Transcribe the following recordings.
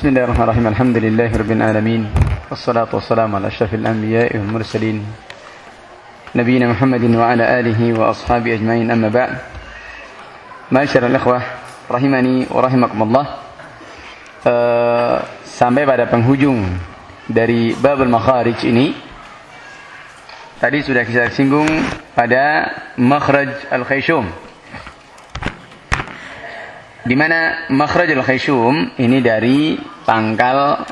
بسم الله الرحمن الرحيم الحمد لله رب العالمين والصلاة والسلام على أشرف الأنبياء والمرسلين نبينا محمد وعلى آله وأصحابه أجمعين أما بعد معاشر الأخوة rahimani wa rahimakumullah. Uh, sampai pada penghujung dari babul makharij ini tadi sudah kita singgung pada makhraj al-khayshum. Di mana makhraj al-khayshum ini dari pangkal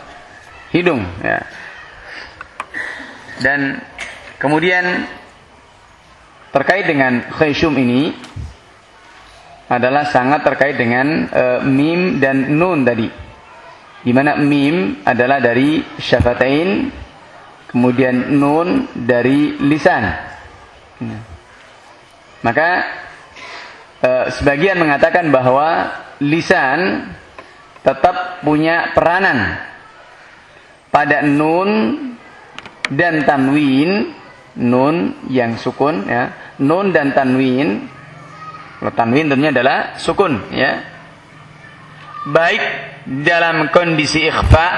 hidung ya. Dan kemudian terkait dengan khayshum ini adalah sangat terkait dengan e, mim dan nun tadi. Di mana mim adalah dari syafatain, kemudian nun dari lisan. Nah. Maka e, sebagian mengatakan bahwa lisan tetap punya peranan pada nun dan tanwin, nun yang sukun ya, nun dan tanwin kalau tanwin tentunya adalah sukun ya. Baik dalam kondisi ikhfa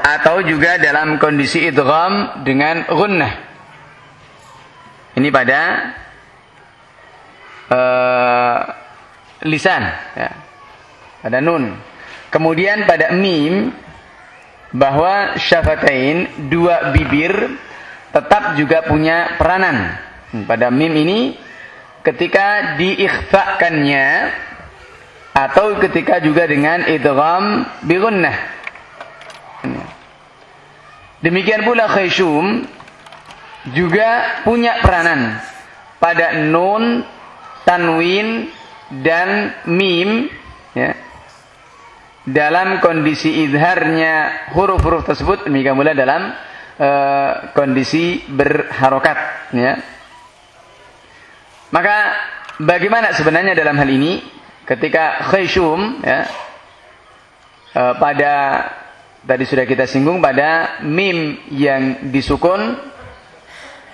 atau juga dalam kondisi idgham dengan gunnah. Ini pada uh, lisan ya. Pada nun. Kemudian pada mim bahwa syafatain dua bibir tetap juga punya peranan pada mim ini ketika diikhfakannya atau ketika juga dengan idgham bi gunnah. Demikian pula khayshum juga punya peranan pada nun, tanwin dan mim ya. Dalam kondisi idharnya huruf-huruf tersebut demikian pula dalam uh, kondisi berharokat ya. Maka bagaimana sebenarnya dalam hal ini ketika khayshum ya e, pada tadi sudah kita singgung pada mim yang disukun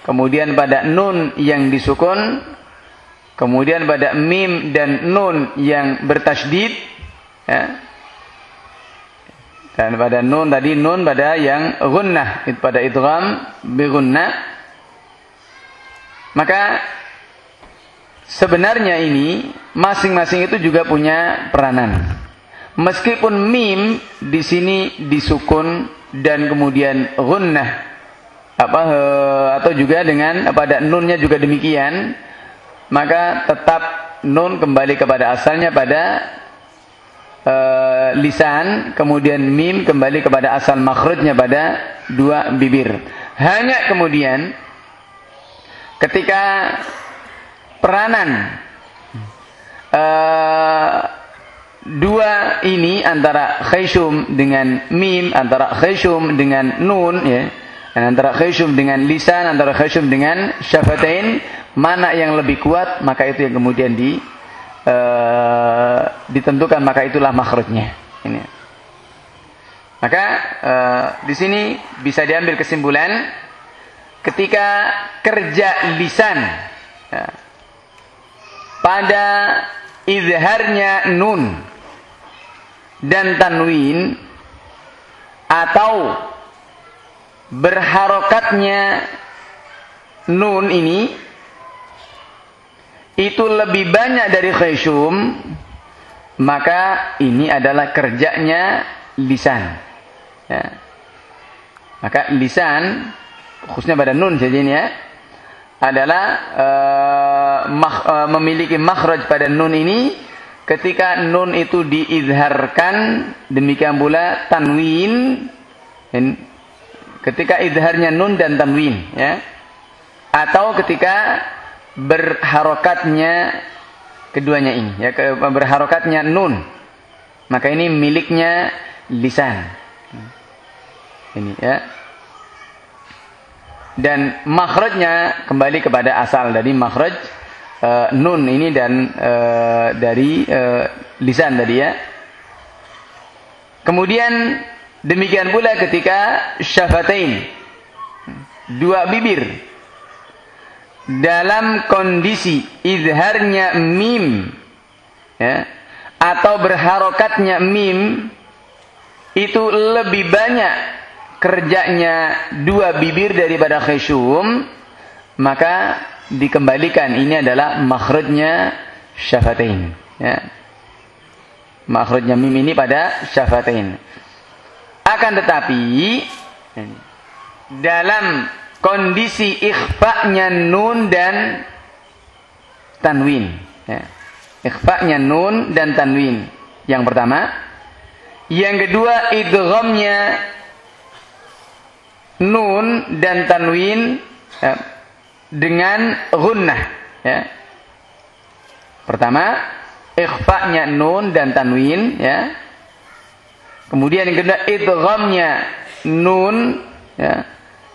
kemudian pada nun yang disukun kemudian pada mim dan nun yang bertasydid ya dan pada nun tadi nun pada yang gunnah pada idgham bi gunnah maka Sebenarnya ini masing-masing itu juga punya peranan. Meskipun mim di sini disukun dan kemudian gunnah apa atau juga dengan pada nunnya juga demikian, maka tetap nun kembali kepada asalnya pada uh, lisan, kemudian mim kembali kepada asal makhrajnya pada dua bibir. Hanya kemudian ketika peranan uh, dua ini antara khayshum dengan mim, antara khayshum dengan nun ya. Antara khayshum dengan lisan, antara khayshum dengan syafatain, mana yang lebih kuat, maka itu yang kemudian di uh, ditentukan, maka itulah makhrajnya. Ini. Maka uh, di sini bisa diambil kesimpulan ketika kerja lisan ya, pada izharnya nun dan tanwin atau berharokatnya nun ini itu lebih banyak dari khayshum maka ini adalah kerjanya lisan ya. maka lisan khususnya pada nun saja ini ya adalah uh, mak, uh, memiliki makhraj pada nun ini ketika nun itu diizharkan demikian pula tanwin ketika izharnya nun dan tanwin ya atau ketika berharokatnya keduanya ini ya berharokatnya nun. Maka ini miliknya lisan. Ini ya. Dan makhrajnya kembali kepada asal dari makhraj uh, nun ini dan uh, dari uh, lisan tadi ya. Kemudian demikian pula ketika syafatain dua bibir dalam kondisi izharnya mim ya atau berharokatnya mim itu lebih banyak kerjanya dua bibir daripada khasyum maka dikembalikan. Ini adalah makhrajnya syafatain ya. Makhrajnya mim ini pada syafatain. Akan tetapi dalam kondisi ikhfa'nya nun dan tanwin ya. ikhfa'nya nun dan tanwin yang pertama yang kedua idghamnya nun dan tanwin ya, dengan gunnah ya. Pertama, ikhfa'nya nun dan tanwin ya. Kemudian yang kedua idghamnya nun ya.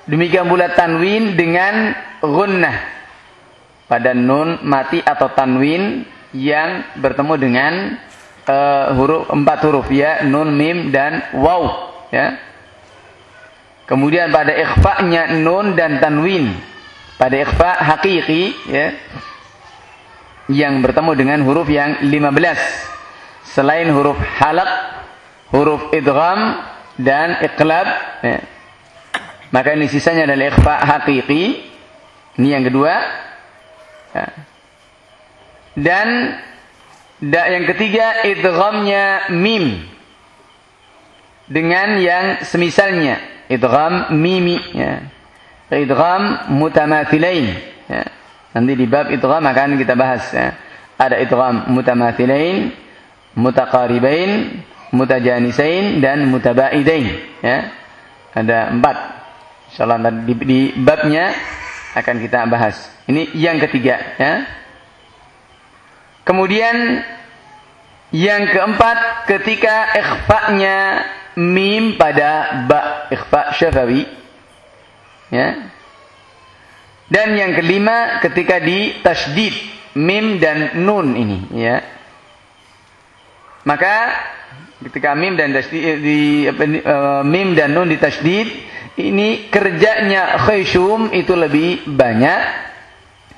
Demikian pula tanwin dengan gunnah pada nun mati atau tanwin yang bertemu dengan uh, huruf empat huruf ya. Nun mim dan waw ya. Kemudian pada ikhfa-nya nun dan tanwin. Pada ikhfa hakiki ya yang bertemu dengan huruf yang 15 selain huruf halak huruf idgham dan iqlab ya. Maka ini sisanya adalah ikhfa hakiki ini yang kedua ya. dan Da, yang ketiga idghamnya mim dengan yang semisalnya idgham mimi ya. Idgham mutamathilain ya. Nanti di bab idgham akan kita bahas ya. Ada idgham mutamathilain, mutaqaribain, mutajanisain dan mutabaidain ya. Ada empat. Insyaallah di, di babnya akan kita bahas. Ini yang ketiga ya. Kemudian yang keempat ketika ikhfa'nya mim pada ba ikhfa syafawi. Ya. Dan yang kelima ketika di tasdid mim dan nun ini ya. Maka ketika mim dan tasdid di uh, mim dan nun di tasdid ini kerjanya khayshum itu lebih banyak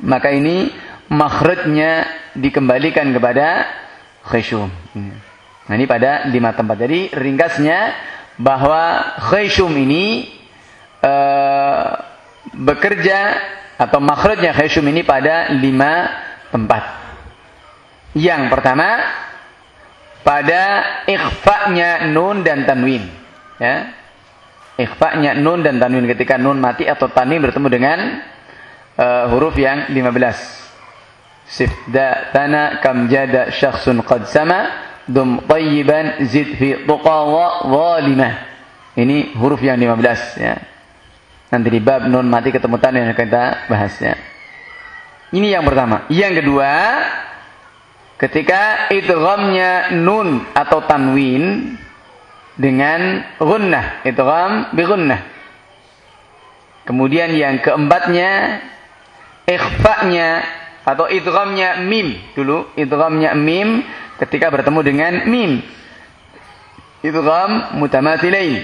maka ini makhrajnya dikembalikan kepada khayshum. Nah, ini pada lima tempat. Jadi ringkasnya bahwa khayshum ini uh, bekerja atau makhrajnya khayshum ini pada lima tempat. Yang pertama pada ikhfa'nya nun dan tanwin. Ya. Ikhfa'nya nun dan tanwin ketika nun mati atau tanwin bertemu dengan uh, huruf yang 15 tana kam jada syakhsun qad sama dum tayyiban zid fi tuqa wa zalimah. Ini huruf yang 15 ya. Nanti di bab nun mati ketemu tan yang kita bahas ya. Ini yang pertama. Yang kedua, ketika idghamnya nun atau tanwin dengan gunnah, idgham bi gunnah. Kemudian yang keempatnya ikhfa'nya atau idghamnya mim dulu idghamnya mim ketika bertemu dengan mim idgham mutamathilain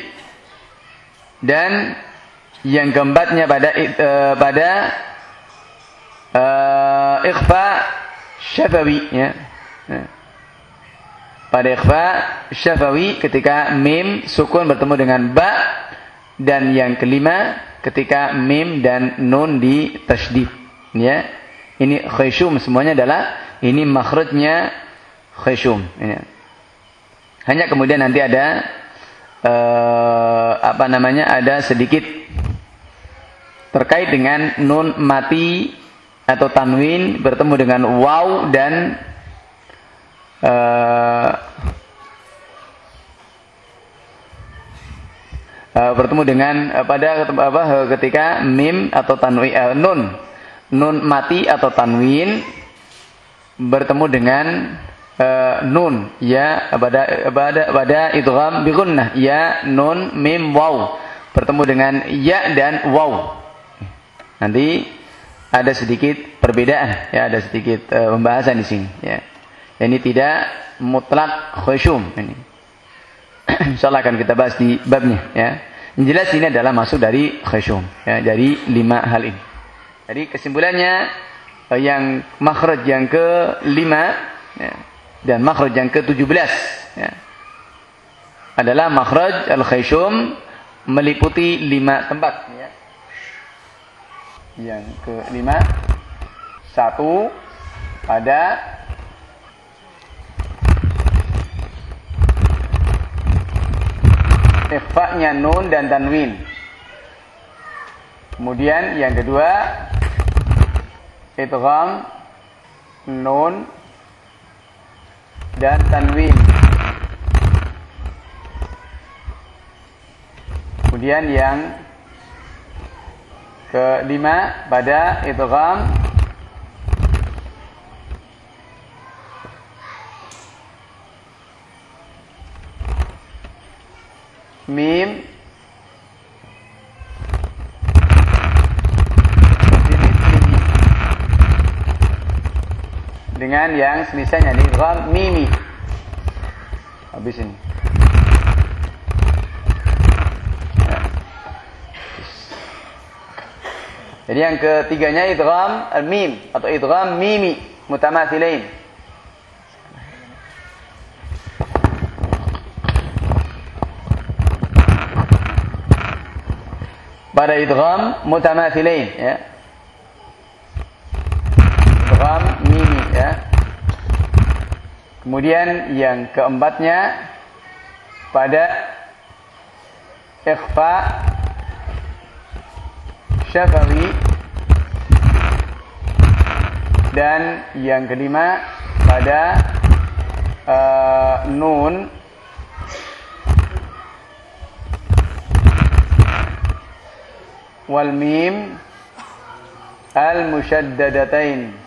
dan yang keempatnya pada uh, pada uh, ikhfa syafawi ya. Pada ikhfa syafawi ketika mim sukun bertemu dengan ba dan yang kelima ketika mim dan nun di tasydid ya ini khayshum semuanya adalah ini makhrajnya khayshum. Ini. Hanya kemudian nanti ada uh, apa namanya ada sedikit terkait dengan nun mati atau tanwin bertemu dengan waw dan uh, uh, bertemu dengan uh, pada apa ketika mim atau tanwin uh, nun. Nun mati atau tanwin bertemu dengan uh, nun. Ya pada pada pada idgham bi gunnah ya nun mim waw. Bertemu dengan ya dan waw. Nanti ada sedikit perbedaan. Ya ada sedikit uh, pembahasan di sini. Ya ini tidak mutlak khusyum ini insyaallah akan kita bahas di babnya ya yang jelas ini adalah masuk dari khusyum ya dari lima hal ini jadi kesimpulannya eh, yang makhraj yang kelima ya, Dan makhraj yang ke-17 ya, adalah makhraj al-khayshum meliputi lima tempat. Ya. Yang kelima, satu pada ikhfa-nya nun dan tanwin. Kemudian yang kedua idgham nun dan tanwin. Kemudian yang kelima pada idgham mim dengan yang semisalnya di ram mimi. Habis ini. Jadi yang ketiganya idgham al-mim atau idgham mimi mutamathilain. Pada idgham mutamathilain ya. Idgham mimi ya. Kemudian yang keempatnya pada ikhfa syafawi dan yang kelima pada uh, nun wal mim al musyaddadatain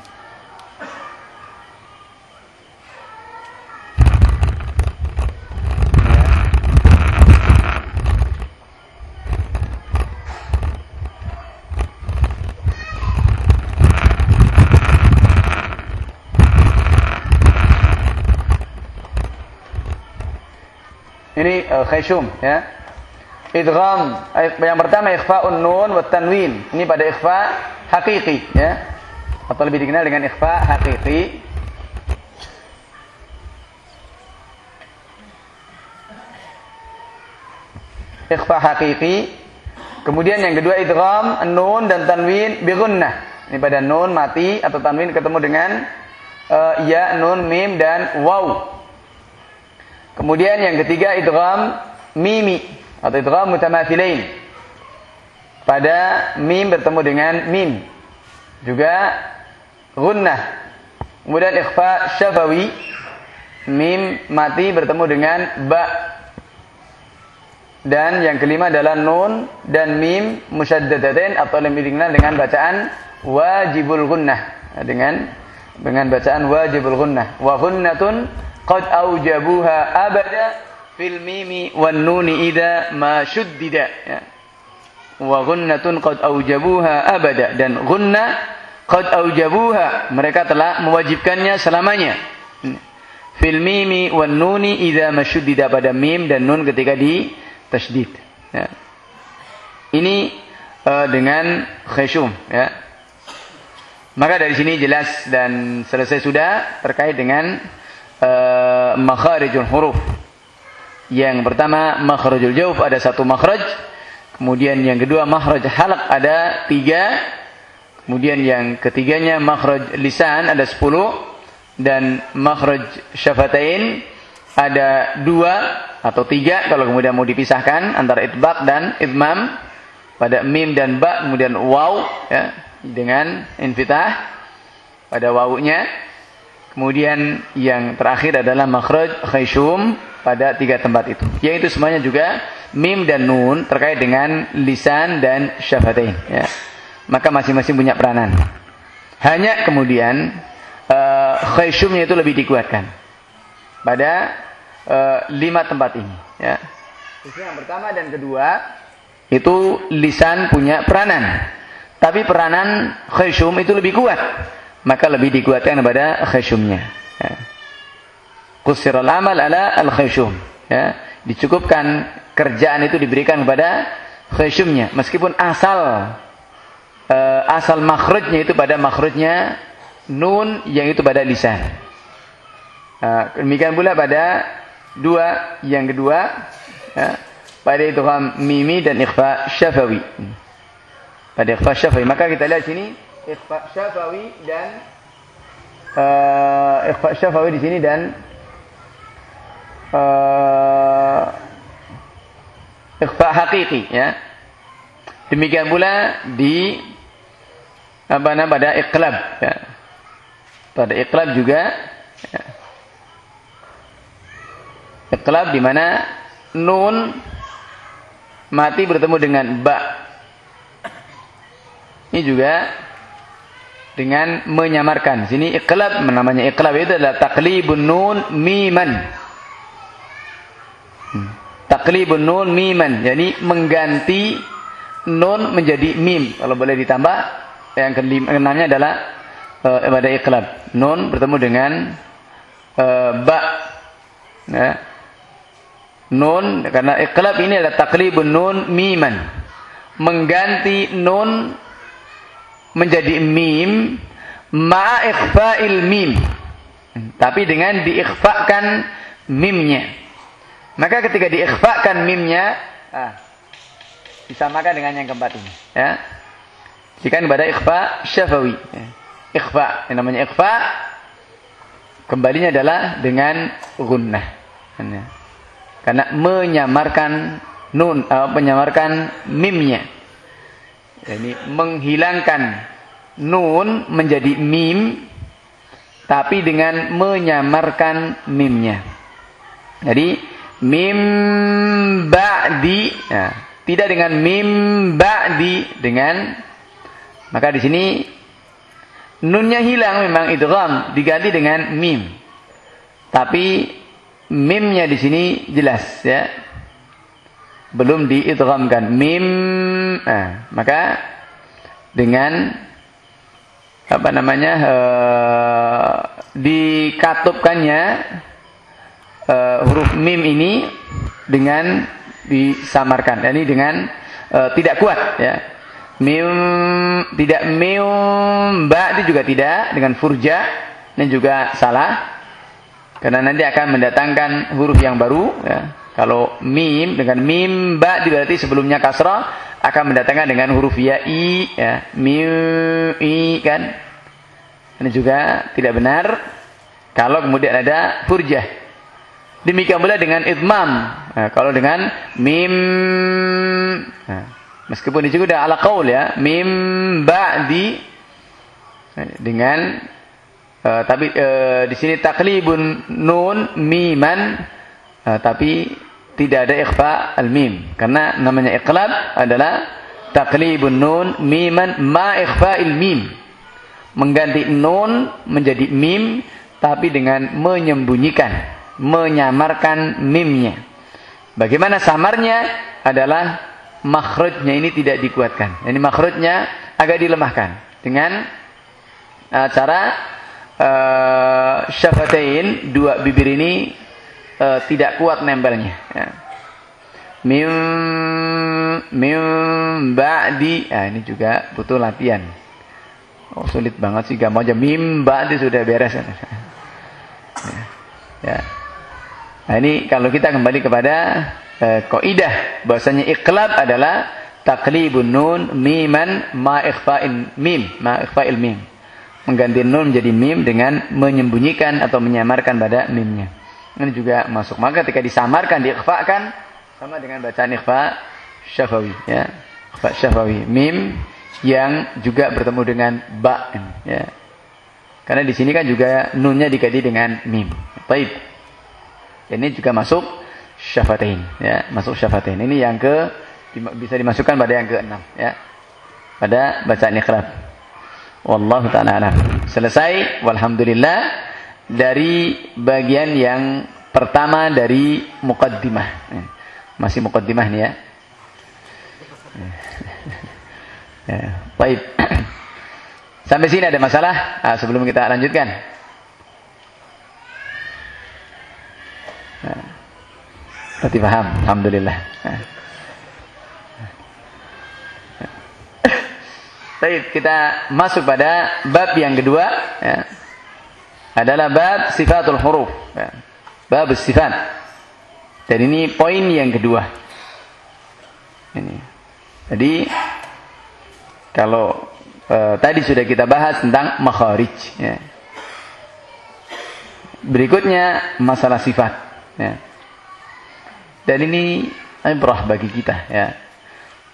Ini uh, khayshum ya. Idgham yang pertama ikhfa'un nun wa tanwin. Ini pada ikhfa hakiki ya. Atau lebih dikenal dengan ikhfa hakiki. Ikhfa hakiki. Kemudian yang kedua idgham nun dan tanwin bi Ini pada nun mati atau tanwin ketemu dengan uh, ya, nun, mim dan waw. Kemudian yang ketiga idgham mimi atau idgham mutamathilain. Pada mim bertemu dengan mim. Juga gunnah. Kemudian ikhfa syafawi. Mim mati bertemu dengan ba. Dan yang kelima adalah nun dan mim musyaddadatain atau lebih dikenal dengan bacaan wajibul gunnah. Dengan dengan bacaan wajibul gunnah. Wa gunnatun qad aujabuha abada fil mimi wan nuni idza ma shuddida ya. wa gunnatun qad aujabuha abada dan gunna qad aujabuha mereka telah mewajibkannya selamanya fil mimi wan nuni idza mashuddida pada mim dan nun ketika di tasydid ya. ini uh, dengan khasyum ya maka dari sini jelas dan selesai sudah terkait dengan uh, makharijul huruf. Yang pertama makhrajul jauf ada satu makhraj. Kemudian yang kedua makhraj halak ada tiga. Kemudian yang ketiganya makhraj lisan ada sepuluh. Dan makhraj syafatain ada dua atau tiga kalau kemudian mau dipisahkan antara itbaq dan idmam pada mim dan ba kemudian waw ya dengan infitah pada wawunya Kemudian yang terakhir adalah makhraj khayshum pada tiga tempat itu. Yaitu semuanya juga mim dan nun terkait dengan lisan dan syafatain. Ya. Maka masing-masing punya peranan. Hanya kemudian uh, khayshumnya itu lebih dikuatkan pada uh, lima tempat ini. Ya. Yang pertama dan kedua itu lisan punya peranan. Tapi peranan khayshum itu lebih kuat maka lebih dikuatkan pada khasyumnya. Ya. Kusiral amal ala al khasyum. Ya. Dicukupkan kerjaan itu diberikan kepada khasyumnya. Meskipun asal uh, asal makhrajnya itu pada makhrajnya nun yang itu pada lisan. Uh, demikian pula pada dua yang kedua ya, pada idgham mimi dan ikhfa syafawi. Pada ikhfa syafawi. Maka kita lihat sini ikhfa syafawi dan uh, ikhfa syafawi di sini dan uh, ikhfa hakiki ya. Demikian pula di apa namanya pada iqlab ya. Pada iqlab juga ya. Iqlab di mana nun mati bertemu dengan ba. Ini juga dengan menyamarkan. Sini iqlab namanya iqlab itu adalah taklibun nun miman. Hmm. Taklibun nun miman. Jadi mengganti nun menjadi mim. Kalau boleh ditambah yang keenamnya adalah uh, pada iqlab. Nun bertemu dengan uh, ba. Ya. Nun karena iqlab ini adalah taklibun nun miman. Mengganti nun menjadi mim ma ikhfa'il mim. Tapi dengan diikhfakan mimnya. Maka ketika diikhfakan mimnya, ah, disamakan dengan yang keempat ini. Ya. Jika pada ikhfa syafawi. Ya. Ikhfa, yang namanya ikhfa, kembalinya adalah dengan gunnah. Ya. Karena menyamarkan nun, uh, menyamarkan mimnya. Jadi menghilangkan nun menjadi mim, tapi dengan menyamarkan mimnya. Jadi mim ba'di, ya, tidak dengan mim ba'di dengan maka di sini nunnya hilang memang idgham diganti dengan mim. Tapi mimnya di sini jelas ya. Belum diidghamkan. Mim nah, maka dengan apa namanya uh, dikatupkannya uh, huruf mim ini dengan disamarkan. Ini dengan uh, tidak kuat ya. Mim tidak mim ba itu juga tidak dengan furja ini juga salah. Karena nanti akan mendatangkan huruf yang baru ya. Kalau mim dengan mim ba berarti sebelumnya kasrah akan mendatangkan dengan huruf ya i ya. Mim i kan. Ini juga tidak benar. Kalau kemudian ada furjah. Demikian pula dengan idmam. Nah, kalau dengan mim nah, meskipun di sini ala qaul ya, mim ba'di dengan uh, tapi uh, di sini taklibun nun miman uh, tapi tidak ada ikhfa al-mim. Karena namanya iqlab adalah taklibun nun miman ma ikhfa il-mim. Mengganti nun menjadi mim tapi dengan menyembunyikan, menyamarkan mimnya. Bagaimana samarnya adalah makhrajnya ini tidak dikuatkan. Ini makhrajnya agak dilemahkan dengan uh, cara uh, syafatain dua bibir ini e, tidak kuat nempelnya. Ya. Mim mim ba'di. Nah, ini juga butuh latihan. Oh, sulit banget sih gak mau aja mim ba'di sudah beres. Ya. ya. Nah, ini kalau kita kembali kepada e, kaidah bahwasanya iqlab adalah taklibun nun miman ma ikhfa'in mim, ma ikhfa'il mim. Mengganti nun menjadi mim dengan menyembunyikan atau menyamarkan pada mimnya. Ini juga masuk. Maka ketika disamarkan, diikhfakan sama dengan bacaan ikhfa syafawi ya. Ikhfa syafawi mim yang juga bertemu dengan ba ya. Karena di sini kan juga nunnya diganti dengan mim. Baik. Ini juga masuk syafatain ya, masuk syafatain. Ini yang ke bisa dimasukkan pada yang ke-6 ya. Pada bacaan ikhlas. Wallahu taala alam. Selesai walhamdulillah dari bagian yang pertama dari mukaddimah. Masih mukaddimah nih ya. ya. Baik. Sampai sini ada masalah nah, sebelum kita lanjutkan. Nah. Berarti paham, alhamdulillah. Baik, kita masuk pada bab yang kedua ya adalah bab sifatul huruf. Ya. Bab sifat. Dan ini poin yang kedua. Ini. Jadi kalau eh, tadi sudah kita bahas tentang makharij ya. Berikutnya masalah sifat ya. Dan ini ibrah bagi kita ya.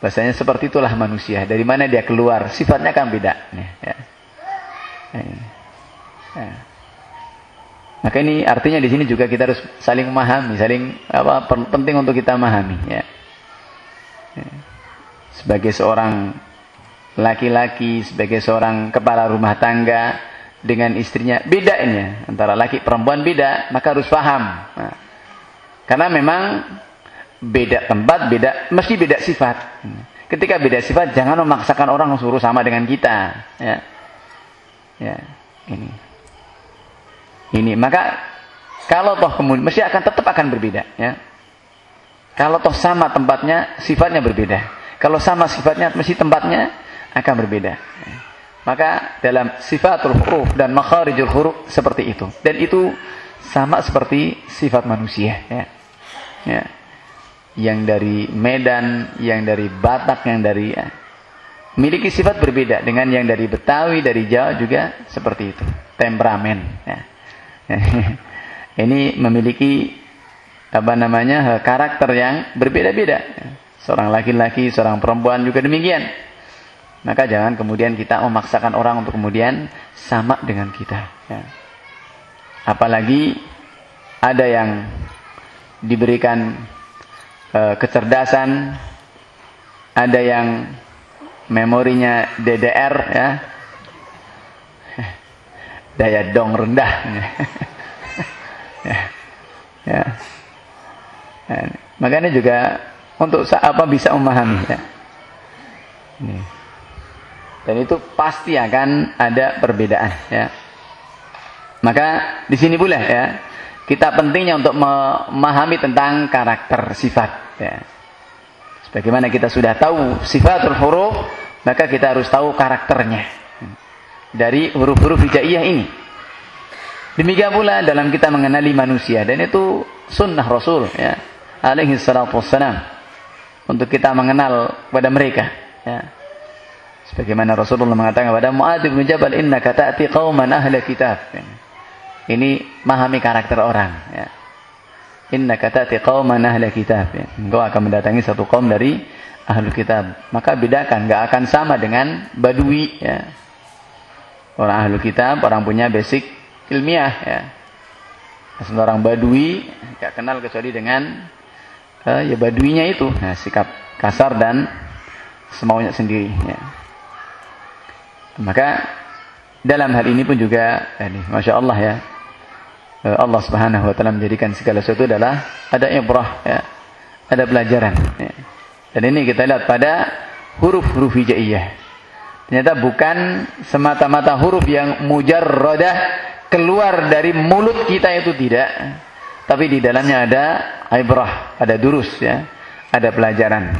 Bahasanya seperti itulah manusia. Dari mana dia keluar, sifatnya kan beda. Ya. Ya. Ya. Maka ini artinya di sini juga kita harus saling memahami, saling apa penting untuk kita memahami. Ya. ya. Sebagai seorang laki-laki, sebagai seorang kepala rumah tangga dengan istrinya beda ini antara laki perempuan beda, maka harus paham. Nah, karena memang beda tempat, beda mesti beda sifat. Ketika beda sifat, jangan memaksakan orang suruh sama dengan kita. Ya, ya ini, ini. Maka kalau toh kemudian mesti akan tetap akan berbeda. Ya, kalau toh sama tempatnya, sifatnya berbeda. Kalau sama sifatnya, mesti tempatnya akan berbeda. Maka dalam sifatul huruf dan makharijul huruf seperti itu. Dan itu sama seperti sifat manusia. Ya. Ya yang dari Medan, yang dari Batak, yang dari ya, memiliki sifat berbeda dengan yang dari Betawi, dari Jawa juga seperti itu, temperamen. Ya. Ini memiliki apa namanya karakter yang berbeda-beda. Seorang laki-laki, seorang perempuan juga demikian. Maka jangan kemudian kita memaksakan orang untuk kemudian sama dengan kita. Ya. Apalagi ada yang diberikan Eh, kecerdasan, ada yang memorinya DDR ya. Daya dong rendah. ya. ya. ya. Makanya juga untuk apa bisa memahami ya. Ini. Dan itu pasti akan ada perbedaan ya. Maka di sini pula ya kita pentingnya untuk memahami tentang karakter sifat. Ya. Sebagaimana kita sudah tahu sifatul huruf, maka kita harus tahu karakternya dari huruf-huruf hijaiyah ini. Demikian pula dalam kita mengenali manusia dan itu sunnah Rasul ya alaihi salatu wassalam untuk kita mengenal pada mereka ya. Sebagaimana Rasulullah mengatakan kepada Muadz bin Jabal innaka ta'ti qauman ahli kitab. Ini memahami karakter orang. Ya. Inna katati qawman ahli kitab. Ya. Engkau akan mendatangi satu kaum dari ahli kitab. Maka bedakan, nggak akan sama dengan badui. Ya. Orang ahli kitab, orang punya basic ilmiah. Ya. Orang badui, nggak kenal kecuali dengan uh, ya baduinya itu. Nah, sikap kasar dan semaunya sendiri. Ya. Maka dalam hal ini pun juga, ini, masya Allah ya, Eh, Allah Subhanahu wa taala menjadikan segala sesuatu adalah ada ibrah ya. Ada pelajaran ya. Dan ini kita lihat pada huruf-huruf hijaiyah. Ternyata bukan semata-mata huruf yang mujarradah keluar dari mulut kita itu tidak. Tapi di dalamnya ada ibrah, ada durus ya. Ada pelajaran.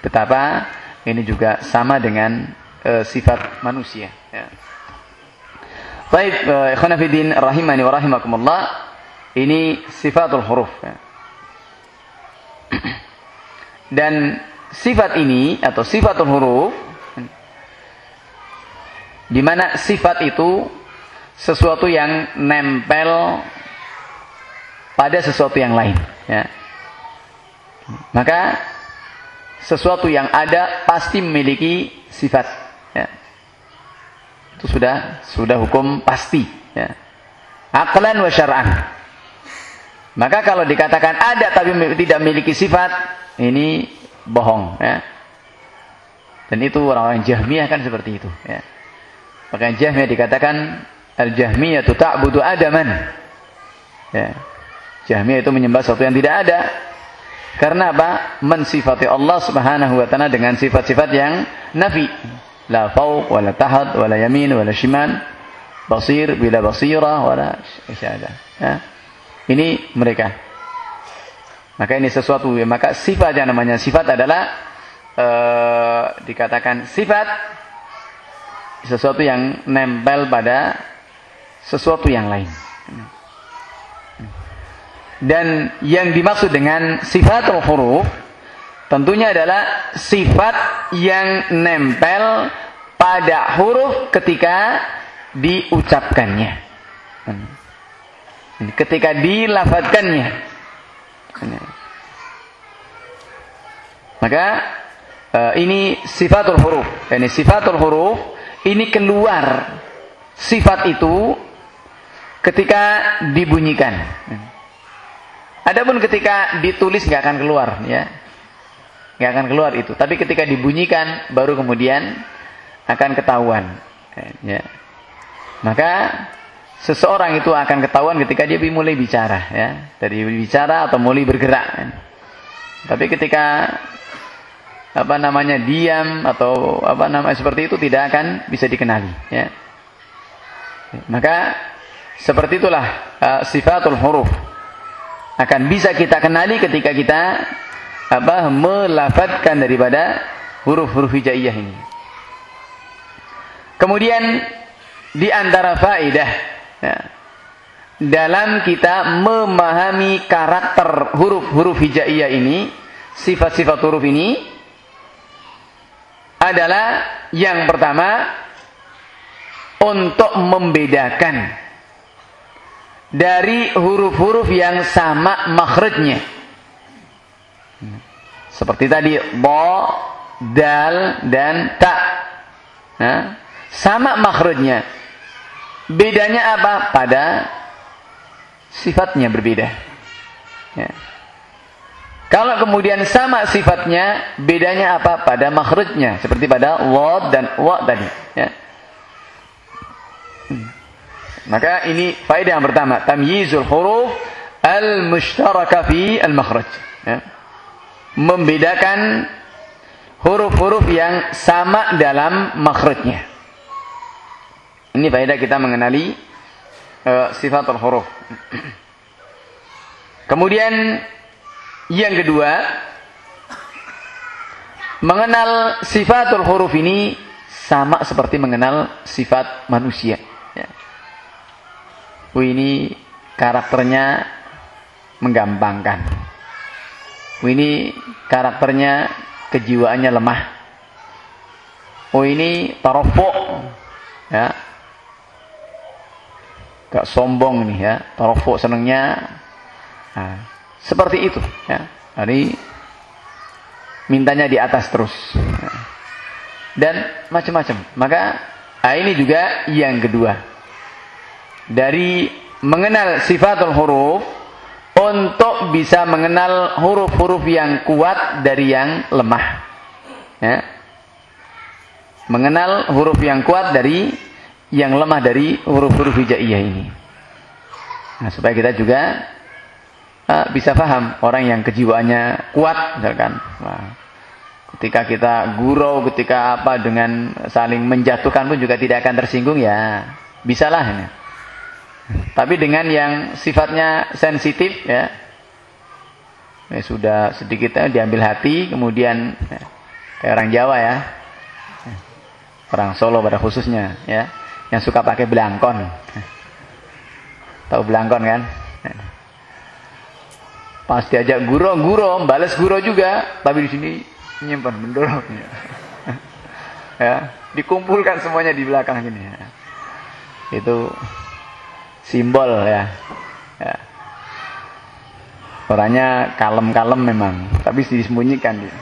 Betapa ini juga sama dengan uh, sifat manusia ya. Baik, eh, ikhwan rahimani wa rahimakumullah. Ini sifatul huruf ya. Dan sifat ini atau sifatul huruf di mana sifat itu sesuatu yang nempel pada sesuatu yang lain ya. Maka sesuatu yang ada pasti memiliki sifat itu sudah sudah hukum pasti ya. Aklan wa syar'an. Maka kalau dikatakan ada tapi tidak memiliki sifat, ini bohong ya. Dan itu orang-orang Jahmiyah kan seperti itu ya. Maka Jahmiyah dikatakan Al-Jahmiyah ta'budu adaman. Ya. Jahmiyah itu menyembah sesuatu yang tidak ada. Karena apa? Mensifati Allah Subhanahu wa taala dengan sifat-sifat yang nafi. La fauq, wala tahat, wala yamin, wala shiman. Basir, bila basirah, wala isyada. Ya. Ini mereka. Maka ini sesuatu. Maka sifat yang namanya sifat adalah uh, dikatakan sifat sesuatu yang nempel pada sesuatu yang lain. Dan yang dimaksud dengan sifatul huruf tentunya adalah sifat yang nempel pada huruf ketika diucapkannya. Ketika dilafadkannya. Maka uh, ini sifatul huruf. Ini sifatul huruf ini keluar sifat itu ketika dibunyikan. Adapun ketika ditulis nggak akan keluar, ya, nggak akan keluar itu. Tapi ketika dibunyikan, baru kemudian akan ketahuan. Ya. Maka seseorang itu akan ketahuan ketika dia mulai bicara, ya, dari bicara atau mulai bergerak. Tapi ketika apa namanya diam atau apa namanya seperti itu tidak akan bisa dikenali ya. Maka seperti itulah uh, sifatul huruf akan bisa kita kenali ketika kita apa melafadzkan daripada huruf-huruf hijaiyah ini. Kemudian di antara faedah ya, dalam kita memahami karakter huruf-huruf hijaiyah ini, sifat-sifat huruf ini adalah yang pertama untuk membedakan dari huruf-huruf yang sama makhrajnya. Seperti tadi bo, dal dan ta. Nah, sama makhrajnya. Bedanya apa? Pada sifatnya berbeda. Ya. Kalau kemudian sama sifatnya, bedanya apa? Pada makhrajnya, seperti pada wa dan wa tadi, ya. Maka ini faedah yang pertama, tamyizul huruf al-mushtaraka fi al-makhraj, ya. Membedakan huruf-huruf yang sama dalam makhrajnya. Ini faedah kita mengenali uh, sifat al-huruf. Kemudian yang kedua, mengenal sifatul huruf ini sama seperti mengenal sifat manusia. Ya. Ini karakternya menggampangkan. Oh, ini karakternya kejiwaannya lemah. Oh ini tarofok. Ya. Gak sombong nih ya. Tarofok senengnya. Nah, seperti itu. Ya. Jadi mintanya di atas terus. Dan macam-macam. Maka nah ini juga yang kedua. Dari mengenal sifatul huruf untuk bisa mengenal huruf-huruf yang kuat dari yang lemah. Ya. Mengenal huruf yang kuat dari yang lemah dari huruf-huruf hijaiyah ini. Nah, supaya kita juga uh, bisa paham orang yang kejiwaannya kuat misalkan nah, ketika kita gurau ketika apa dengan saling menjatuhkan pun juga tidak akan tersinggung ya bisalah ini tapi dengan yang sifatnya sensitif ya, ya sudah sedikitnya diambil hati kemudian ya, kayak orang Jawa ya orang Solo pada khususnya ya yang suka pakai belangkon tahu belangkon kan Pas diajak guru, guru, balas guru juga, tapi di sini menyimpan mendorong. ya, dikumpulkan semuanya di belakang sini. Ya. Itu simbol ya. ya. Orangnya kalem-kalem memang, tapi disembunyikan dia.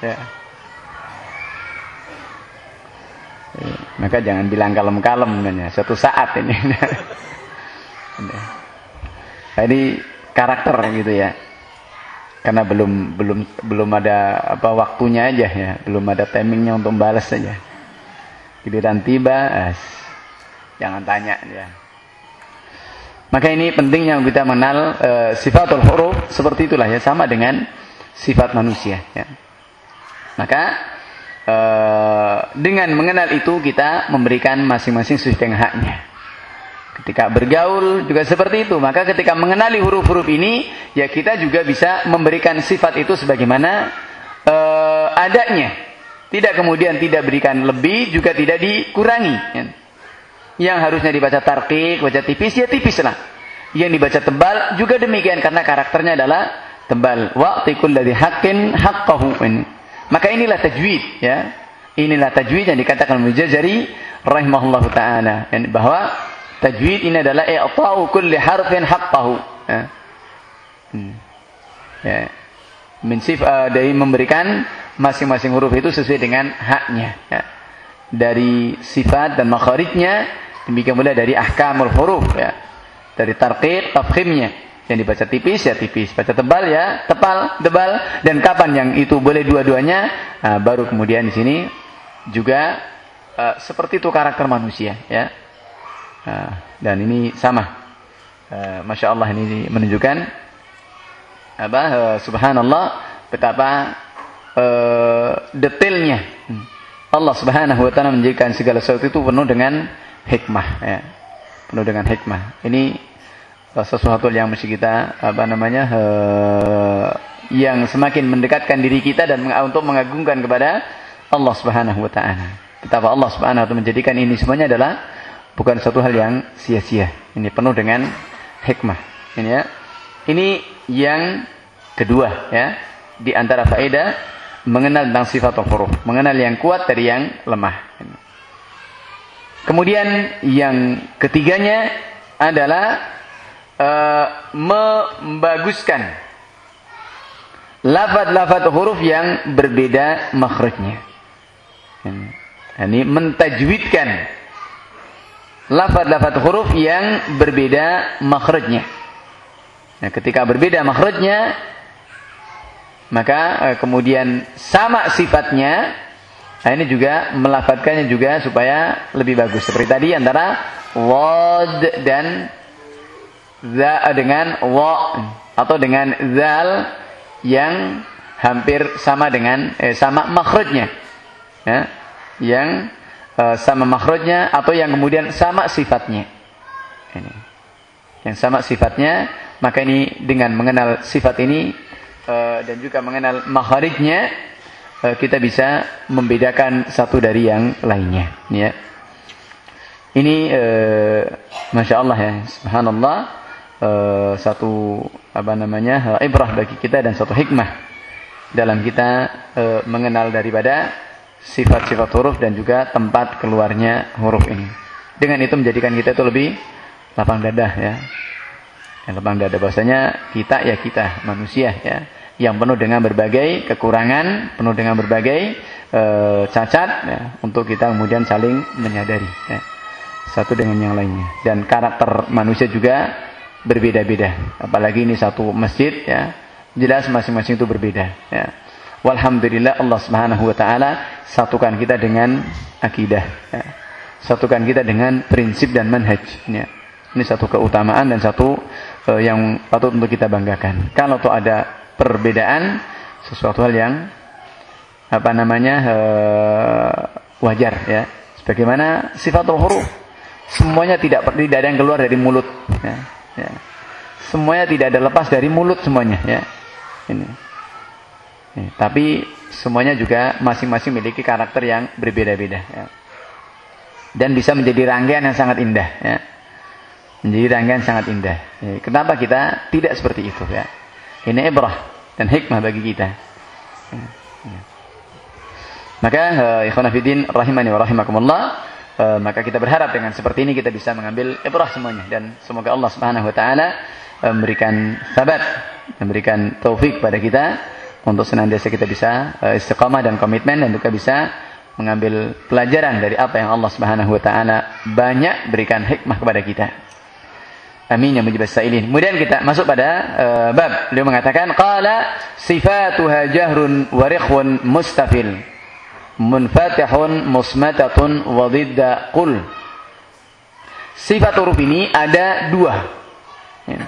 ya. Maka jangan bilang kalem-kalem ya. Suatu saat ini. Ini karakter gitu ya. Karena belum belum belum ada apa waktunya aja ya, belum ada timingnya untuk balas saja. Giliran tiba, as, jangan tanya ya. Maka ini pentingnya kita mengenal e, sifatul huruf seperti itulah ya, sama dengan sifat manusia ya. Maka e, dengan mengenal itu kita memberikan masing-masing sesuatu yang haknya. Ketika bergaul juga seperti itu. Maka ketika mengenali huruf-huruf ini, ya kita juga bisa memberikan sifat itu sebagaimana uh, adanya. Tidak kemudian tidak berikan lebih, juga tidak dikurangi. Ya. Yang harusnya dibaca tarkik, baca tipis, ya tipis lah. Yang dibaca tebal juga demikian karena karakternya adalah tebal. Wa'tikul ladhi haqqin haqqahu. Maka inilah tajwid ya. Inilah tajwid yang dikatakan Mujazari rahimahullahu taala. Bahwa tajwid ini adalah i'ta'u kulli harfin haqqahu. Ya. Hmm. Ya. Mensif uh, dari memberikan masing-masing huruf itu sesuai dengan haknya. Ya. Dari sifat dan makharijnya, demikian pula dari ahkamul huruf. Ya. Dari tarqiq, tafkhimnya. Yang dibaca tipis ya tipis, baca tebal ya tebal, tebal. Dan kapan yang itu boleh dua-duanya, nah, baru kemudian di sini juga uh, seperti itu karakter manusia. Ya. Uh, dan ini sama. Uh, Masya Allah ini menunjukkan apa uh, subhanallah betapa uh, detailnya Allah Subhanahu wa taala menjadikan segala sesuatu itu penuh dengan hikmah ya. Penuh dengan hikmah. Ini uh, sesuatu yang mesti kita apa namanya uh, yang semakin mendekatkan diri kita dan untuk mengagungkan kepada Allah Subhanahu wa taala. Betapa Allah Subhanahu wa taala menjadikan ini semuanya adalah bukan suatu hal yang sia-sia. Ini penuh dengan hikmah. Ini ya. Ini yang kedua ya di antara faedah mengenal tentang sifat huruf, mengenal yang kuat dari yang lemah. Kemudian yang ketiganya adalah uh, membaguskan lafaz-lafaz huruf yang berbeda makhrajnya. Ini mentajwidkan lafaz-lafaz huruf yang berbeda makhrajnya. Nah, ketika berbeda makhrajnya, maka eh, kemudian sama sifatnya nah ini juga melafatkannya juga supaya lebih bagus. Seperti tadi antara wad dan za dengan wa atau dengan zal yang hampir sama dengan eh, sama makhrajnya. Ya yang eh, sama makhrajnya atau yang kemudian sama sifatnya. Ini. Yang sama sifatnya maka ini dengan mengenal sifat ini Eh, dan juga mengenal makharijnya uh, kita bisa membedakan satu dari yang lainnya ya. Ini uh, masya Allah ya subhanallah. Uh, satu apa namanya ibrah bagi kita dan satu hikmah dalam kita mengenal daripada sifat-sifat huruf dan juga tempat keluarnya huruf ini. Dengan itu menjadikan kita itu lebih lapang dada ya yang lapang dada bahasanya kita ya kita manusia ya yang penuh dengan berbagai kekurangan, penuh dengan berbagai e, cacat ya, untuk kita kemudian saling menyadari ya. satu dengan yang lainnya. Dan karakter manusia juga berbeda-beda. Apalagi ini satu masjid ya, jelas masing-masing itu berbeda ya. Walhamdulillah Allah Subhanahu wa taala satukan kita dengan akidah ya. Satukan kita dengan prinsip dan manhaj ya. Ini satu keutamaan dan satu uh, yang patut untuk kita banggakan. Kalau tuh ada perbedaan sesuatu hal yang apa namanya uh, wajar ya sebagaimana sifatul huruf semuanya tidak tidak ada yang keluar dari mulut ya, ya. semuanya tidak ada lepas dari mulut semuanya ya ini ya, tapi semuanya juga masing-masing memiliki karakter yang berbeda-beda ya. dan bisa menjadi rangkaian yang sangat indah ya menjadi rangkaian sangat indah ya. kenapa kita tidak seperti itu ya ini ibrah dan hikmah bagi kita. Maka uh, ikhwan fillah rahimani wa rahimakumullah uh, maka kita berharap dengan seperti ini kita bisa mengambil ibrah semuanya dan semoga Allah Subhanahu wa taala uh, memberikan sabat, memberikan taufik pada kita untuk senantiasa kita bisa istiqamah dan komitmen dan juga bisa mengambil pelajaran dari apa yang Allah Subhanahu wa taala banyak berikan hikmah kepada kita. Amin yang mujibas sa'ilin. Kemudian kita masuk pada uh, bab. Beliau mengatakan qala sifatuha jahrun wa rikhun mustafil. Munfatihun musmatatun wa dhidda qul. Sifat huruf ini ada dua. Ya.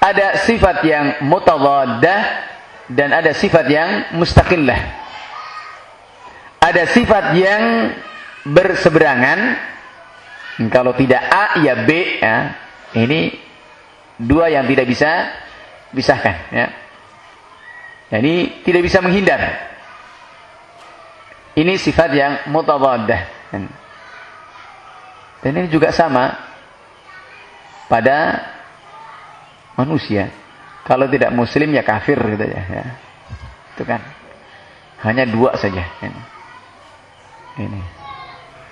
Ada sifat yang mutadaddah dan ada sifat yang mustaqillah. Ada sifat yang berseberangan. Kalau tidak A ya B ya ini dua yang tidak bisa pisahkan ya. Jadi tidak bisa menghindar. Ini sifat yang mutawadadah. Dan ini juga sama pada manusia. Kalau tidak muslim ya kafir gitu ya. ya. Itu kan. Hanya dua saja. Ini. ini.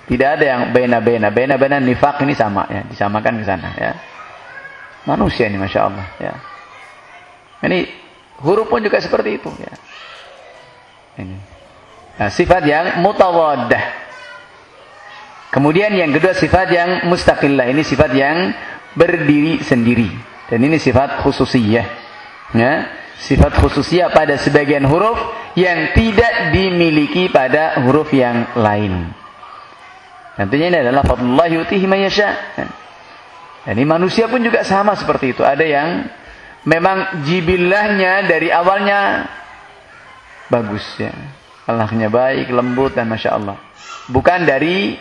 Tidak ada yang bena-bena. Bena-bena nifak ini sama ya. Disamakan ke sana ya. Manusia ini Masya Allah ya. Ini huruf pun juga seperti itu ya. Ini. Nah, sifat yang mutawaddah. Kemudian yang kedua sifat yang mustaqillah. Ini sifat yang berdiri sendiri. Dan ini sifat khususiyah. Ya. Sifat khususiyah pada sebagian huruf yang tidak dimiliki pada huruf yang lain. Tentunya ini adalah fadlullah yutihi mayasya. Ini manusia pun juga sama seperti itu. Ada yang memang jibillahnya dari awalnya bagus ya. Allahnya baik, lembut dan masya Allah. Bukan dari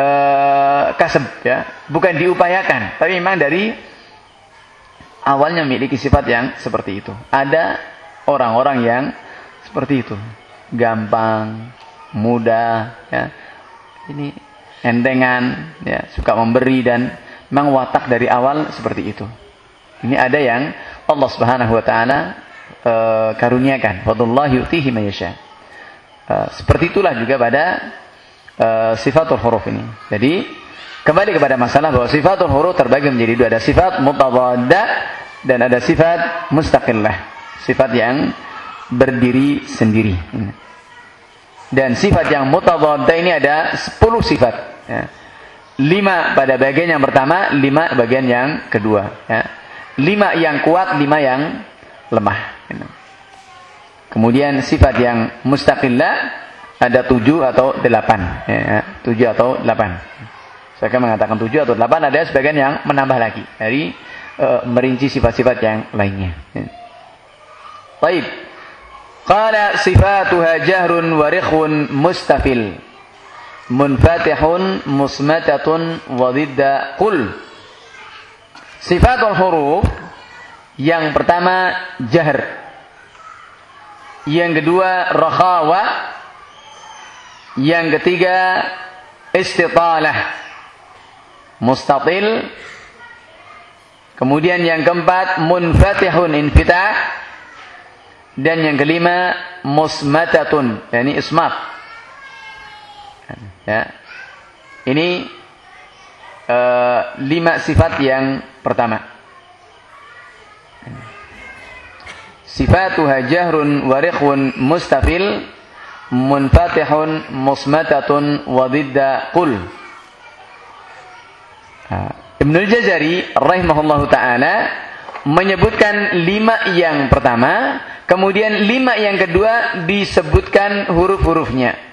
uh, kaseb ya, bukan diupayakan, tapi memang dari awalnya memiliki sifat yang seperti itu. Ada orang-orang yang seperti itu, gampang, mudah, ya. Ini entengan, ya, suka memberi dan memang watak dari awal seperti itu. Ini ada yang Allah Subhanahu wa taala uh, karuniakan. Fadlullah yu'tihi. Uh, seperti itulah juga pada uh, sifatul huruf ini. Jadi kembali kepada masalah bahwa sifatul huruf terbagi menjadi dua. Ada sifat mutawadda dan ada sifat mustaqillah. Sifat yang berdiri sendiri. Dan sifat yang mutawadda ini ada 10 sifat. Ya. Lima pada bagian yang pertama, lima bagian yang kedua. Ya. Lima yang kuat, lima yang lemah. Kemudian sifat yang mustaqillah ada tujuh atau delapan. Ya, tujuh atau delapan. Saya akan mengatakan tujuh atau delapan. Ada sebagian yang menambah lagi. Dari e, merinci sifat-sifat yang lainnya. Ya. Baik. Qala sifatuha jahrun wa rikhun mustafil. Munfatihun musmatatun wa didda qul. Sifatul huruf yang pertama jahr. Yang kedua rakhawa yang ketiga istitalah. Mustatil. Kemudian yang keempat munfatihun infitah. Dan yang kelima musmatatun, yakni ismat. Ya. Ini uh, lima sifat yang pertama. Sifatuha jahrun warikhun mustafil munfatihun musmatatun wadidda qul Ibnul Jazari rahimahullahu taala menyebutkan lima yang pertama, kemudian lima yang kedua disebutkan huruf-hurufnya.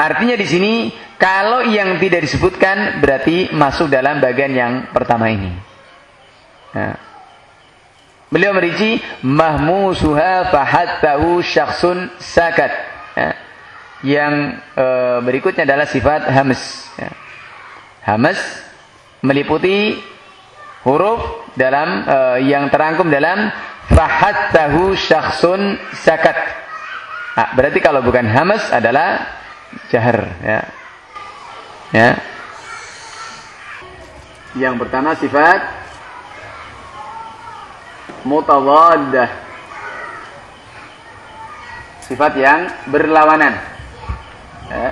Artinya di sini kalau yang tidak disebutkan berarti masuk dalam bagian yang pertama ini. Nah. Beliau merinci mahmusuha fahattahu syakhsun sakat. Ya. Yang e, berikutnya adalah sifat hamas. Ya. Hamas meliputi huruf dalam e, yang terangkum dalam fahattahu syakhsun sakat. Nah, berarti kalau bukan hamas adalah jahar ya. Ya. Yang pertama sifat mutawaddah sifat yang berlawanan. Ya.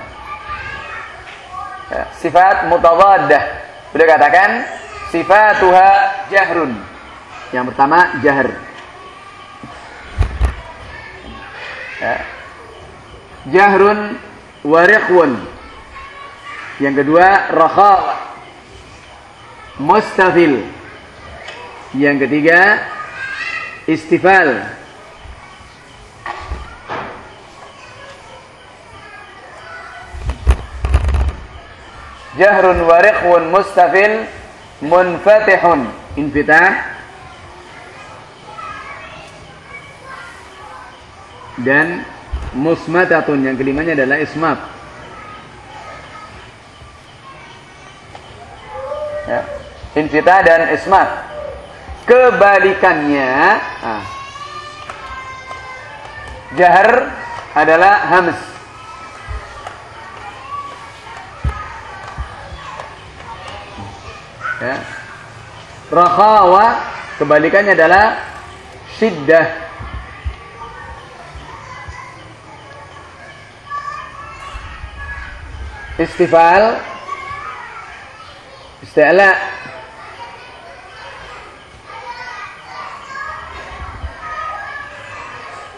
Ya. Sifat mutawaddah. Beliau katakan sifatuha jahrun. Yang pertama jahr. Ya. Jahrun warikhun. Yang kedua rakha mustafil. Yang ketiga istifal jahrun warikhun mustafil munfatihun infitah dan musmatatun yang kelimanya adalah ismat ya. infitah dan ismat kebalikannya ah. jahar adalah hams Ya. Rakhawa kebalikannya adalah syiddah. Istifal Isti'la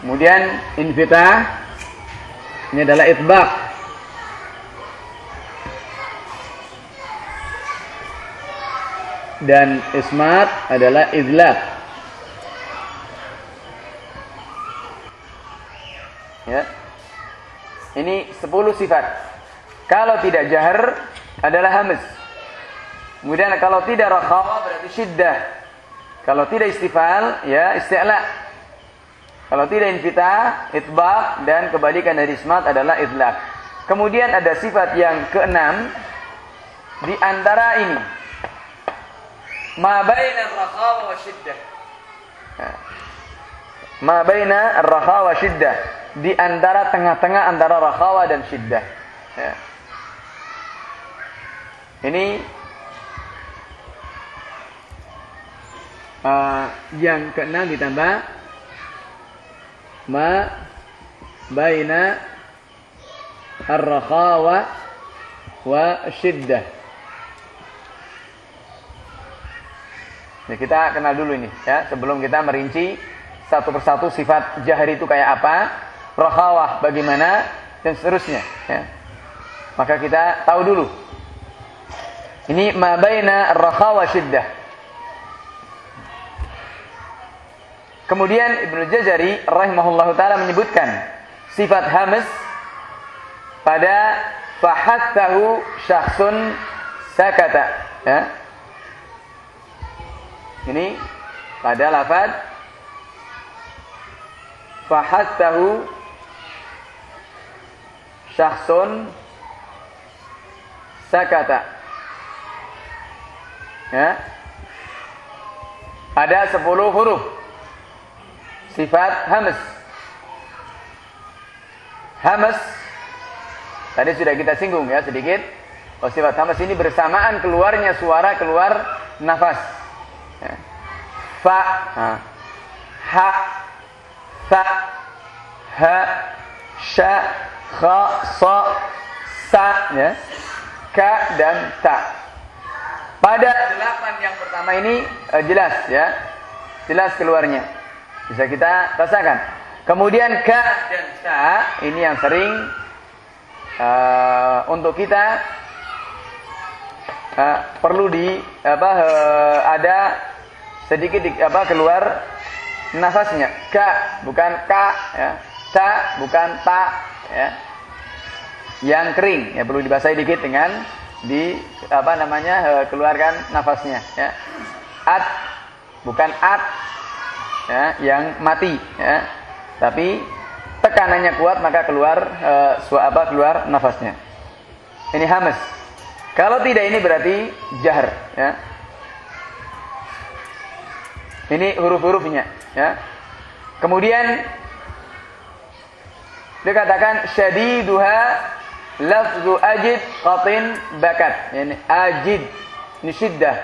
Kemudian infitah ini adalah itbaq. Dan ismat adalah izlaq. Ya. Ini 10 sifat. Kalau tidak jahar adalah hamis. Kemudian kalau tidak rakhawa berarti syiddah. Kalau tidak istifal ya isti'la. Kalau tidak infitah, itbaq dan kebalikan dari ismat adalah idlaq. Kemudian ada sifat yang keenam di antara ini. Ma baina ar-rakha wa shiddah. Ma baina ar-rakha wa shiddah. Di antara tengah-tengah antara rakhawa dan shiddah. Ya. Ini uh, yang keenam ditambah ma baina ar-rakhawa wa syiddah. Ya, kita kenal dulu ini ya sebelum kita merinci satu persatu sifat jahri itu kayak apa, rakhawah bagaimana dan seterusnya ya. Maka kita tahu dulu. Ini ma baina ar-rakhawa syiddah. Kemudian Ibnu Jazari rahimahullah taala menyebutkan sifat hamas pada fahattahu syakhsun sakata ya. Ini pada lafaz fahattahu syakhsun sakata ya. Ada 10 huruf sifat hamas. Hamas tadi sudah kita singgung ya sedikit. Oh, sifat hamas ini bersamaan keluarnya suara keluar nafas. Ya. Fa, ha, sa, ha, sha, kha, sa, sa, ya. ka dan ta. Pada delapan yang pertama ini uh, jelas ya, jelas keluarnya. Bisa kita rasakan. Kemudian ka dan sa ini yang sering uh, untuk kita uh, perlu di apa uh, ada sedikit di, apa keluar nafasnya. Ka bukan ka ya. Ta bukan ta ya. Yang kering ya perlu dibasahi dikit dengan di apa namanya uh, keluarkan nafasnya ya. At bukan at ya, yang mati ya. Tapi tekanannya kuat maka keluar e, apa keluar nafasnya. Ini hamas. Kalau tidak ini berarti jahar ya. Ini huruf-hurufnya ya. Kemudian dikatakan syadiduha lafzu ajid qatin bakat. Yani ajid ini syiddah.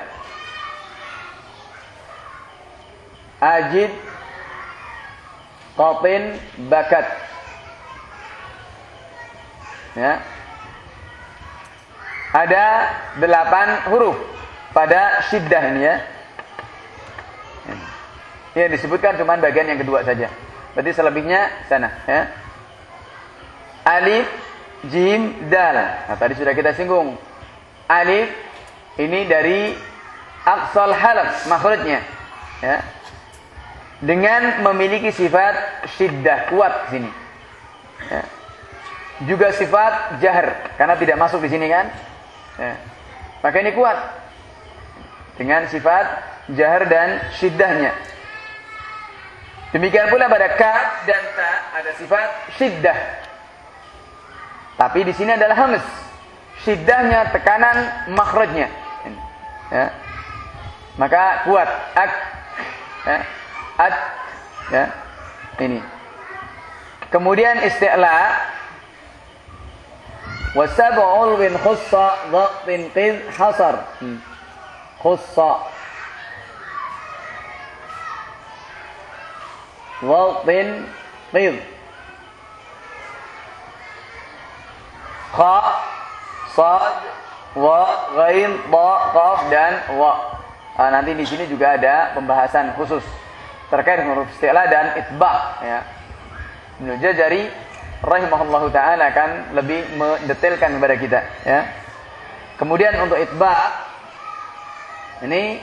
Ajid qatin bakat. Ya. Ada delapan huruf pada syiddah ini ya. Ya disebutkan cuma bagian yang kedua saja. Berarti selebihnya sana ya. Alif jim dal nah tadi sudah kita singgung alif ini dari aksal halaf makhrajnya ya dengan memiliki sifat syiddah kuat di sini. Ya. Juga sifat jahar karena tidak masuk di sini kan. Ya. Maka ini kuat dengan sifat jahar dan syiddahnya. Demikian pula pada ka dan ta ada sifat syiddah. Tapi di sini adalah hamas. Syiddahnya tekanan makhrajnya. Ya. Maka kuat. Ak. Ya. At ya. Ini. Kemudian isti'la. Wa sab'ul bin khussa dhaqtin qid hasar. Hmm. khussa. Waltin qid Kha Sad Wa Ghain Ta Qaf dan Wa nah, Nanti di sini juga ada pembahasan khusus Terkait huruf isti'la dan itba ya. Ibnu Jazari rahimahullahu taala akan lebih mendetailkan kepada kita ya. Kemudian untuk itba ini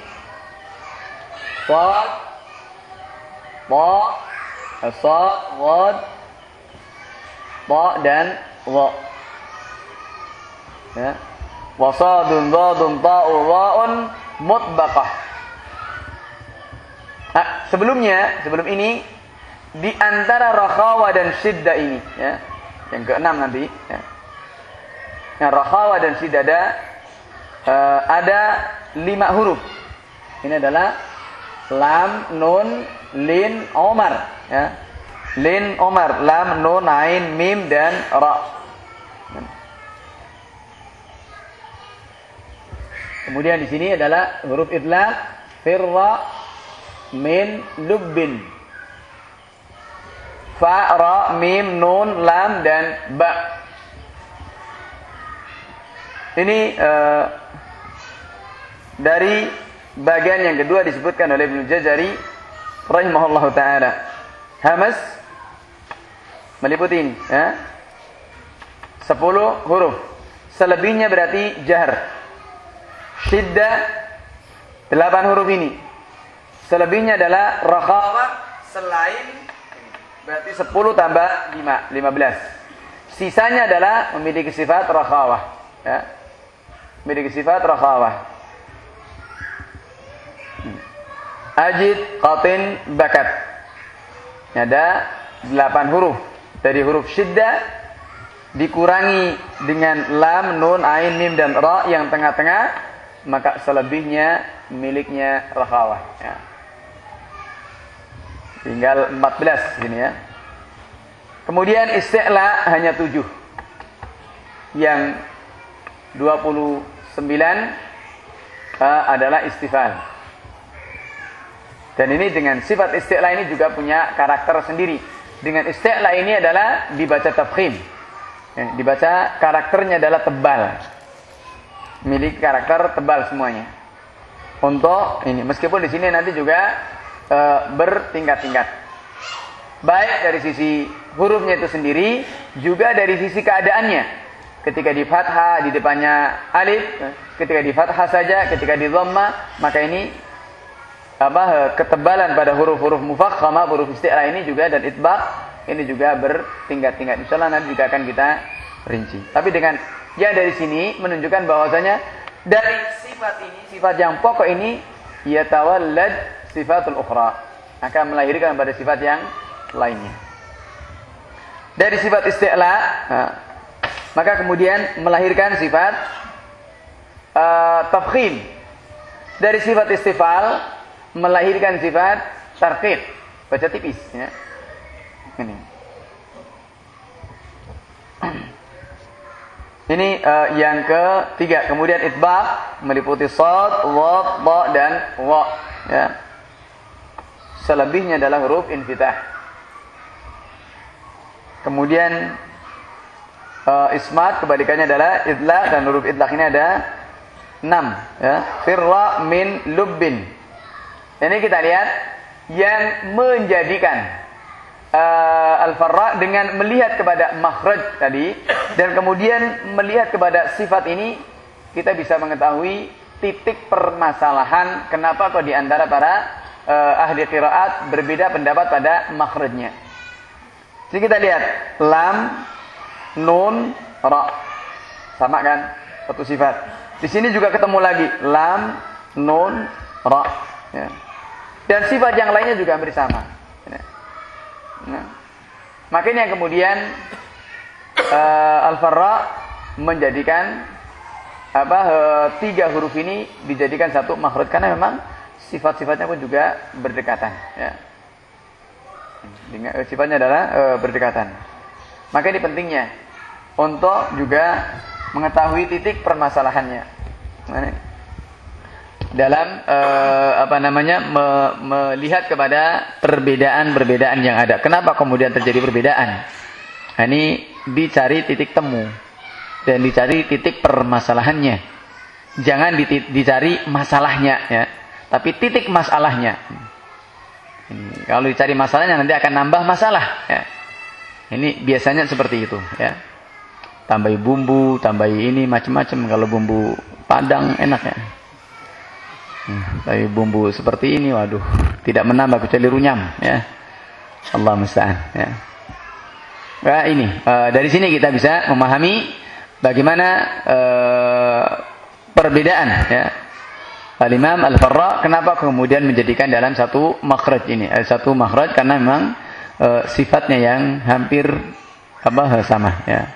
sad ta sad wad ta dan wa ya. Wasadun dadun ta'u wa'un mutbaqah. Nah, sebelumnya sebelum ini di antara rakhawa dan syiddah ini ya yang keenam nanti ya. yang rakhawa dan syiddah ada uh, ada lima huruf. Ini adalah lam nun lin omar ya. Lin omar lam nun ain mim dan ra kemudian di sini adalah huruf idlaq firra min lubbin fa, ra, mim, nun, lam dan ba. Ini uh, dari bagian yang kedua disebutkan oleh Ibnu Jazari rahimahullahu taala. Hamas meliputi ini, ya. 10 huruf. Selebihnya berarti jahar. Syiddah 8 huruf ini. Selebihnya adalah rakhawah selain Berarti 10 tambah 5, 15. Sisanya adalah memiliki sifat rakhawah. Ya. Memiliki sifat rakhawah. Hmm. Ajid, qatin, bakat. Ada 8 huruf. Dari huruf syiddah dikurangi dengan lam, nun, ain, mim, dan ra yang tengah-tengah. Maka selebihnya miliknya rakhawah. Ya. Tinggal 14 sini ya. Kemudian isti'la hanya 7. Yang 29 uh, adalah istifal. Dan ini dengan sifat isti'la ini juga punya karakter sendiri. Dengan isti'la ini adalah dibaca tafkhim. Ya, dibaca karakternya adalah tebal. Milik karakter tebal semuanya. Untuk ini meskipun di sini nanti juga e, bertingkat-tingkat. Baik dari sisi hurufnya itu sendiri, juga dari sisi keadaannya. Ketika di fathah di depannya alif, ketika di fathah saja, ketika di dhamma, maka ini apa ketebalan pada huruf-huruf mufakhama, huruf isti'la ini juga dan itbaq ini juga bertingkat-tingkat. Insyaallah nanti juga akan kita rinci. Tapi dengan ya dari sini menunjukkan bahwasanya dari sifat ini, sifat yang pokok ini yatawallad sifatul ukhra akan melahirkan pada sifat yang lainnya. Dari sifat isti'la maka kemudian melahirkan sifat uh, tafkhim. Dari sifat istifal melahirkan sifat tarqib, baca tipis ya. Ini. Ini uh, yang ketiga. Kemudian itbaq meliputi sad, wa, ba dan wa. Ya. Selebihnya adalah huruf infitah. Kemudian uh, ismat kebalikannya adalah idlaq dan huruf idlaq ini ada 6 ya. Firra min lubbin. Ini kita lihat yang menjadikan uh, al-farra dengan melihat kepada makhraj tadi dan kemudian melihat kepada sifat ini kita bisa mengetahui titik permasalahan kenapa kok di antara para uh, ahli qiraat berbeda pendapat pada makhrajnya. Jadi kita lihat lam, nun, ra. Sama kan? Satu sifat. Di sini juga ketemu lagi lam, nun, ra. Ya. Dan sifat yang lainnya juga hampir sama. Nah. Makanya kemudian uh, al-farra menjadikan apa uh, tiga huruf ini dijadikan satu makhraj karena memang sifat-sifatnya pun juga berdekatan ya. Dengan, eh, sifatnya adalah e, berdekatan. Maka ini pentingnya untuk juga mengetahui titik permasalahannya. Dalam uh, apa namanya me, melihat kepada perbedaan-perbedaan yang ada. Kenapa kemudian terjadi perbedaan? Nah, ini dicari titik temu dan dicari titik permasalahannya. Jangan dicari masalahnya ya, tapi titik masalahnya. Ini, kalau dicari masalahnya nanti akan nambah masalah ya. Ini biasanya seperti itu ya. Tambahi bumbu, tambahi ini macam-macam kalau bumbu Padang enak ya. Tapi bumbu seperti ini, waduh, tidak menambah kecuali runyam, ya. Allah musta'an, ya. Nah, ini uh, dari sini kita bisa memahami bagaimana uh, perbedaan, ya. Al-Imam Al-Farra kenapa kemudian menjadikan dalam satu makhraj ini, eh, satu makhraj karena memang uh, sifatnya yang hampir apa sama, ya.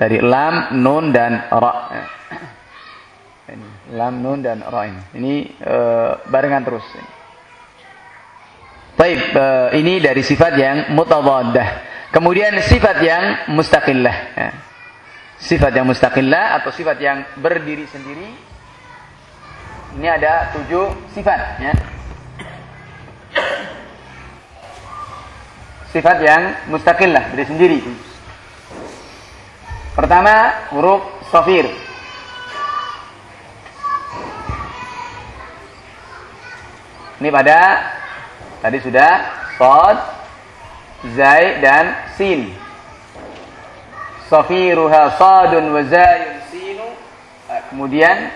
Dari lam, nun dan ra. Ini lam nun dan ra ini. Ini e, barengan terus. Baik, e, ini dari sifat yang mutadaddah. Kemudian sifat yang mustaqillah. Ya. Sifat yang mustaqillah atau sifat yang berdiri sendiri. Ini ada tujuh sifat. Ya. Sifat yang mustaqillah, berdiri sendiri. Pertama, huruf sofir. Ini pada tadi sudah Sod, Zai dan Sin. Safiruha Sadun wa Zayun Sinu. Eh, kemudian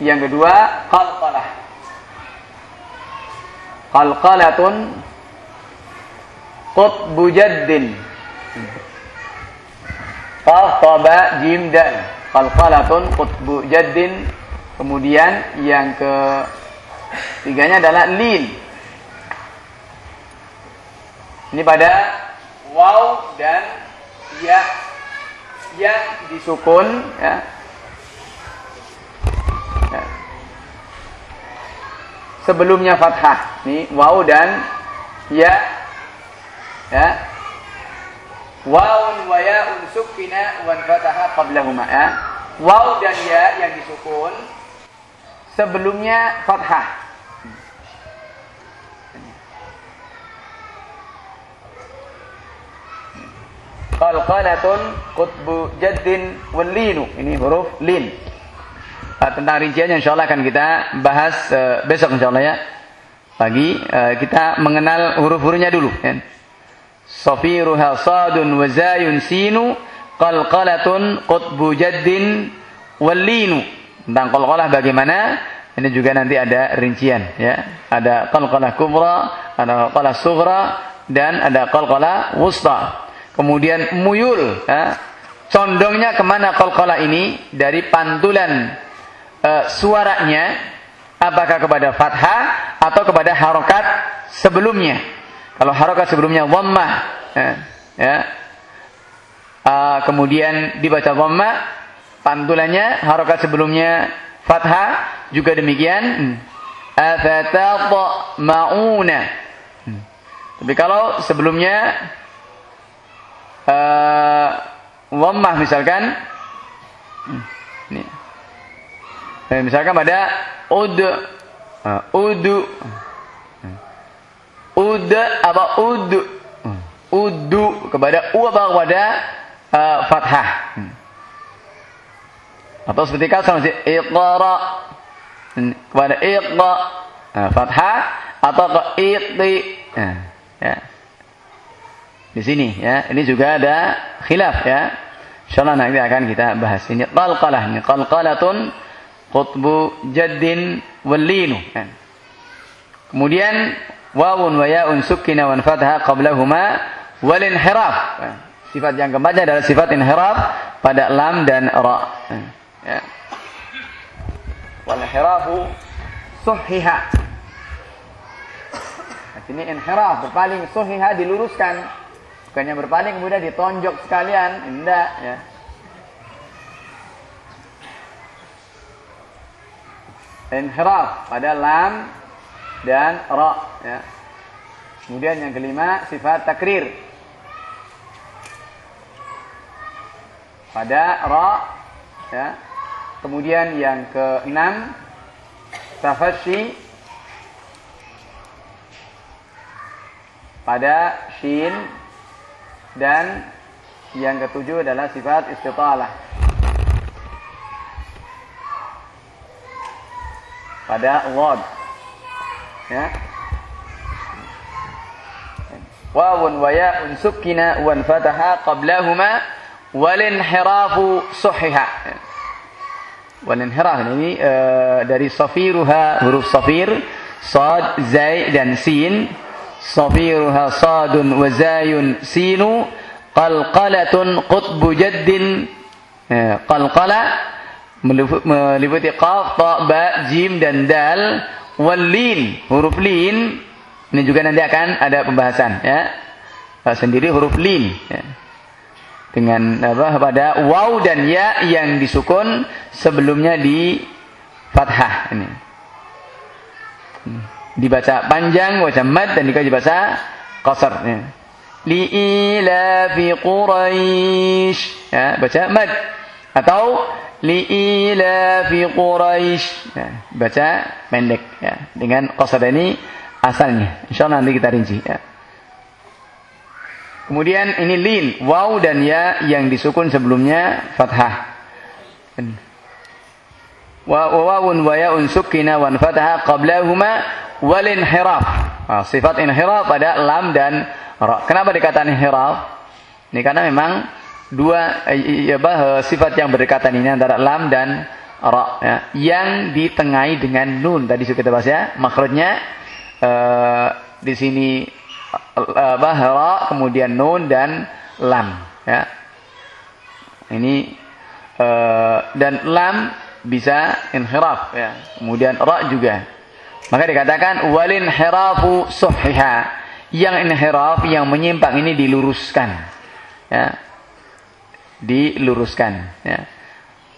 yang kedua qalqalah. Qalqalatun qutbu jaddin. Jim dan qalqalatun qutbu jaddin. Kemudian yang ke Tiganya adalah lin. Ini pada waw dan ya yang disukun ya. ya. Sebelumnya fathah. Nih waw dan ya ya. Wawun wa ya'un sukkina wan fataha qablahuma ya. Waw dan ya yang disukun sebelumnya fathah. Qalqalatun qutbu jaddin walinu. Ini huruf lin. Uh, tentang rinciannya insyaallah akan kita bahas uh, besok insyaallah ya. Pagi uh, kita mengenal huruf-hurufnya dulu ya. Safiruha sadun wa zayun sinu qalqalatun qutbu jaddin walinu. Tentang qalqalah bagaimana? Ini juga nanti ada rincian ya. Ada qalqalah kubra, ada qalqalah sughra dan ada qalqalah wusta. Kemudian muyul, ya. condongnya ke mana kolkola ini dari pantulan uh, suaranya, apakah kepada fathah atau kepada harokat sebelumnya. Kalau harokat sebelumnya dhammah, ya, ya. Uh, kemudian dibaca dhammah, pantulannya harokat sebelumnya fathah juga demikian. Mauna. Hmm. Tapi kalau sebelumnya uh, wammah misalkan. Ini. Eh, misalkan pada ud uh, udu. Ud apa ud? Udu kepada u apa kepada uh, fathah. Atau seperti kasar masih iqra. Kepada iqra uh, fathah. Atau ke iqti. Uh, ya di sini ya. Ini juga ada khilaf ya. Insyaallah nanti akan kita bahas ini qalqalah ini qalqalatun qutbu jaddin walinu ya. Kemudian wawun wa ya'un sukkina wan fatha qablahuma wal inhiraf. Ya. Sifat yang keempatnya adalah sifat inhiraf pada lam dan ra. Ya. Wal inhirafu suhiha. Sini inhiraf berpaling suhiha diluruskan Bukannya berpaling kemudian ditonjok sekalian, enggak ya. Inhiraf pada lam dan ra ya. Kemudian yang kelima sifat takrir. Pada ra ya. Kemudian yang keenam tafashi pada shin dan yang ketujuh adalah sifat istitalah. Pada wad. Ya. Wawun wa ya'un sukkina wan fataha qablahuma wal inhirafu suhiha. Wal inhiraf ini uh, dari safiruha huruf safir sad zai dan sin wa zayun sinu qalqalatun qutbu jaddin uh, qalqala meliputi qaf ta ba jim dan dal wal huruf lin ini juga nanti akan ada pembahasan ya. Sendiri huruf lin ya. Dengan apa pada waw dan ya yang disukun sebelumnya di fathah ini. Hmm. Dibaca panjang, baca mad dan juga dibaca qasar ya. Li ila fi Quraisy ya, baca mad atau li ila fi Quraisy ya, baca pendek ya. Dengan qasar ini asalnya. Insya Allah nanti kita rinci. Ya. Kemudian ini lin, waw dan ya yang disukun sebelumnya fathah. Wa wawun wa yaun sukina wan fathah qablahuma wal inhiraf. Nah, sifat inhiraf pada lam dan ra. Kenapa dikatakan inhiraf? Ini karena memang dua ya, bah, sifat yang berdekatan ini antara lam dan ra ya, yang ditengahi dengan nun tadi sudah kita bahas ya, makhrajnya uh, di sini uh, bahra kemudian nun dan lam ya ini uh, dan lam bisa inhiraf ya kemudian ra juga maka dikatakan walin hirafu suhiha yang inhiraf yang menyimpang ini diluruskan. Ya. Diluruskan ya.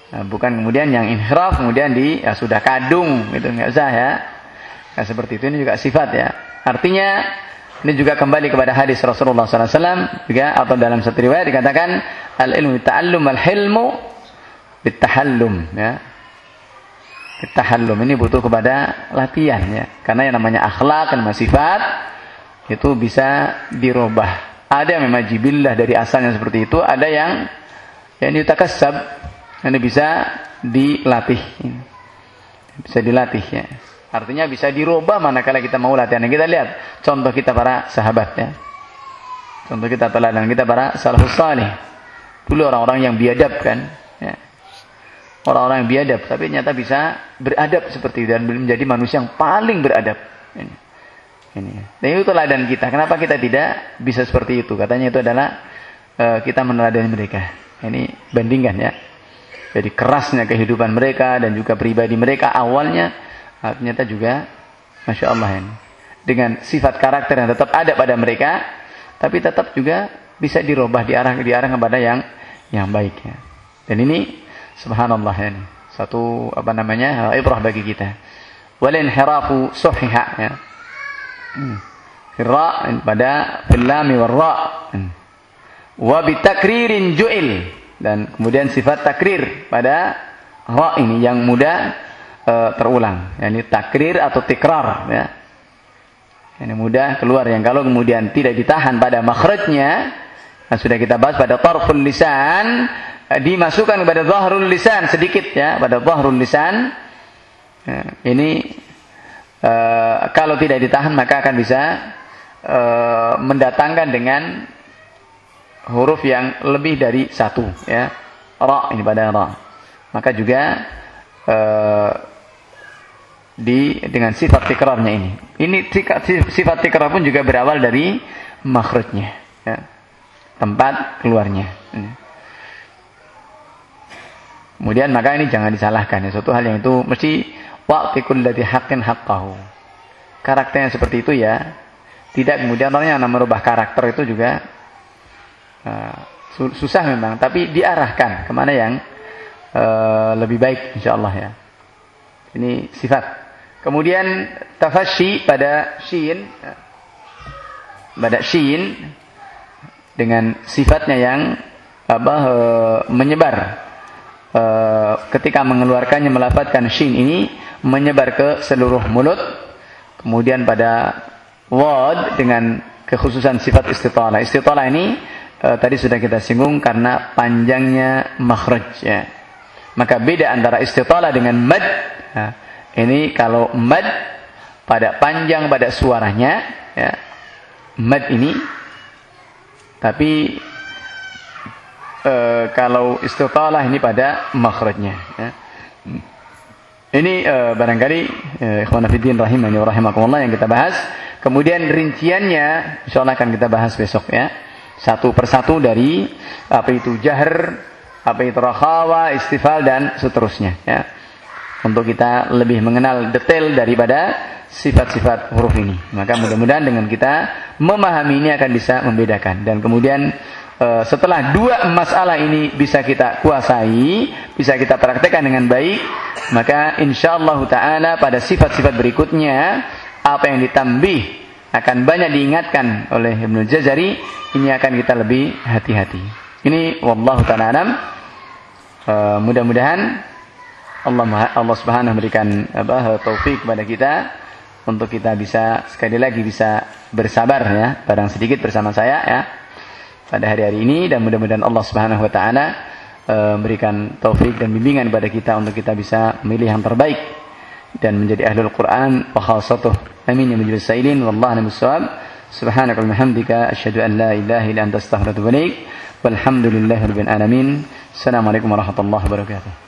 Nah, bukan kemudian yang inhiraf kemudian di ya sudah kadung itu enggak usah ya. Nah, seperti itu ini juga sifat ya. Artinya ini juga kembali kepada hadis Rasulullah SAW juga atau dalam satu riwayat dikatakan al ilmu ta'allum al hilmu bitahallum ya. Bitahallum ini butuh kepada latihan ya. Karena yang namanya akhlak dan sifat itu bisa dirubah. Ada yang memang jibillah dari asalnya seperti itu, ada yang yang yutakassab ini bisa dilatih. Bisa dilatih ya. Artinya bisa dirubah manakala kita mau latihan. Kita lihat contoh kita para sahabat ya. Contoh kita teladan kita para salafus salih. Dulu orang-orang yang biadab kan. Ya. Orang-orang yang biadab. Tapi ternyata bisa beradab seperti itu. Dan menjadi manusia yang paling beradab. Ini. Ini. Dan itu teladan kita. Kenapa kita tidak bisa seperti itu? Katanya itu adalah uh, kita meneladani mereka. Ini bandingkan ya. Jadi kerasnya kehidupan mereka dan juga pribadi mereka awalnya Nah, ternyata juga Masya Allah ini. Dengan sifat karakter yang tetap ada pada mereka, tapi tetap juga bisa dirubah diarah diarah kepada yang yang baik ya. Dan ini subhanallah ini satu apa namanya ibrah bagi kita. Walin hirafu suhiha ya. Hmm. Ra pada filami warra. Hmm. Wa bitakririn ju'il dan kemudian sifat takrir pada ra ini yang mudah uh, terulang. Yani takrir atau tikrar ya. Ini mudah keluar yang kalau kemudian tidak ditahan pada makhrajnya, nah sudah kita bahas pada tarful lisan, dimasukkan kepada zahrul lisan sedikit ya, pada zahrul lisan. Ya, ini uh, kalau tidak ditahan maka akan bisa uh, mendatangkan dengan huruf yang lebih dari satu ya. Ra ini pada ra. Maka juga uh, di dengan sifat tikrarnya ini. Ini sifat tikrar pun juga berawal dari makhrajnya, ya. tempat keluarnya. Ya. Kemudian maka ini jangan disalahkan ya. Suatu hal yang itu mesti waqtikul ladzi haqqin haqqahu. Karakternya seperti itu ya. Tidak kemudian orangnya yang merubah karakter itu juga uh, susah memang, tapi diarahkan ke mana yang uh, lebih baik insyaallah ya. Ini sifat Kemudian tafashi pada shin pada shin dengan sifatnya yang apa e, menyebar e, ketika mengeluarkannya melafatkan shin ini menyebar ke seluruh mulut. Kemudian pada wad dengan kekhususan sifat istitalah. Istitalah ini e, tadi sudah kita singgung karena panjangnya makhraj ya. Maka beda antara istitalah dengan mad. Nah, ini kalau mad pada panjang pada suaranya ya. Mad ini tapi e, kalau istitalah ini pada makhrajnya ya. Ini e, barangkali e, ikhwan fillah rahimani rahimakumullah yang kita bahas Kemudian rinciannya insya Allah akan kita bahas besok ya. Satu persatu dari apa itu jahar, apa itu rakhawa, istifal dan seterusnya ya. Untuk kita lebih mengenal detail daripada sifat-sifat huruf ini. Maka mudah-mudahan dengan kita memahami ini akan bisa membedakan. Dan kemudian eh, setelah dua masalah ini bisa kita kuasai, bisa kita praktekkan dengan baik, maka insya Allah taala pada sifat-sifat berikutnya apa yang ditambih akan banyak diingatkan oleh Ibnu Jazari ini akan kita lebih hati-hati. Ini wallahu taala alam. Uh, mudah-mudahan Allah Allah Subhanahu memberikan apa taufik kepada kita untuk kita bisa sekali lagi bisa bersabar ya, barang sedikit bersama saya ya pada hari-hari ini dan mudah-mudahan Allah Subhanahu wa taala eh, memberikan taufik dan bimbingan kepada kita untuk kita bisa memilih yang terbaik dan menjadi ahlul Quran wa khasatuh. Amin ya majelis sailin wallahu a'lam bissawab. Subhanaka wa asyhadu an la ilaha illa anta astaghfiruka wa atubu ilaik. Walhamdulillahirabbil alamin. Assalamualaikum warahmatullahi wabarakatuh.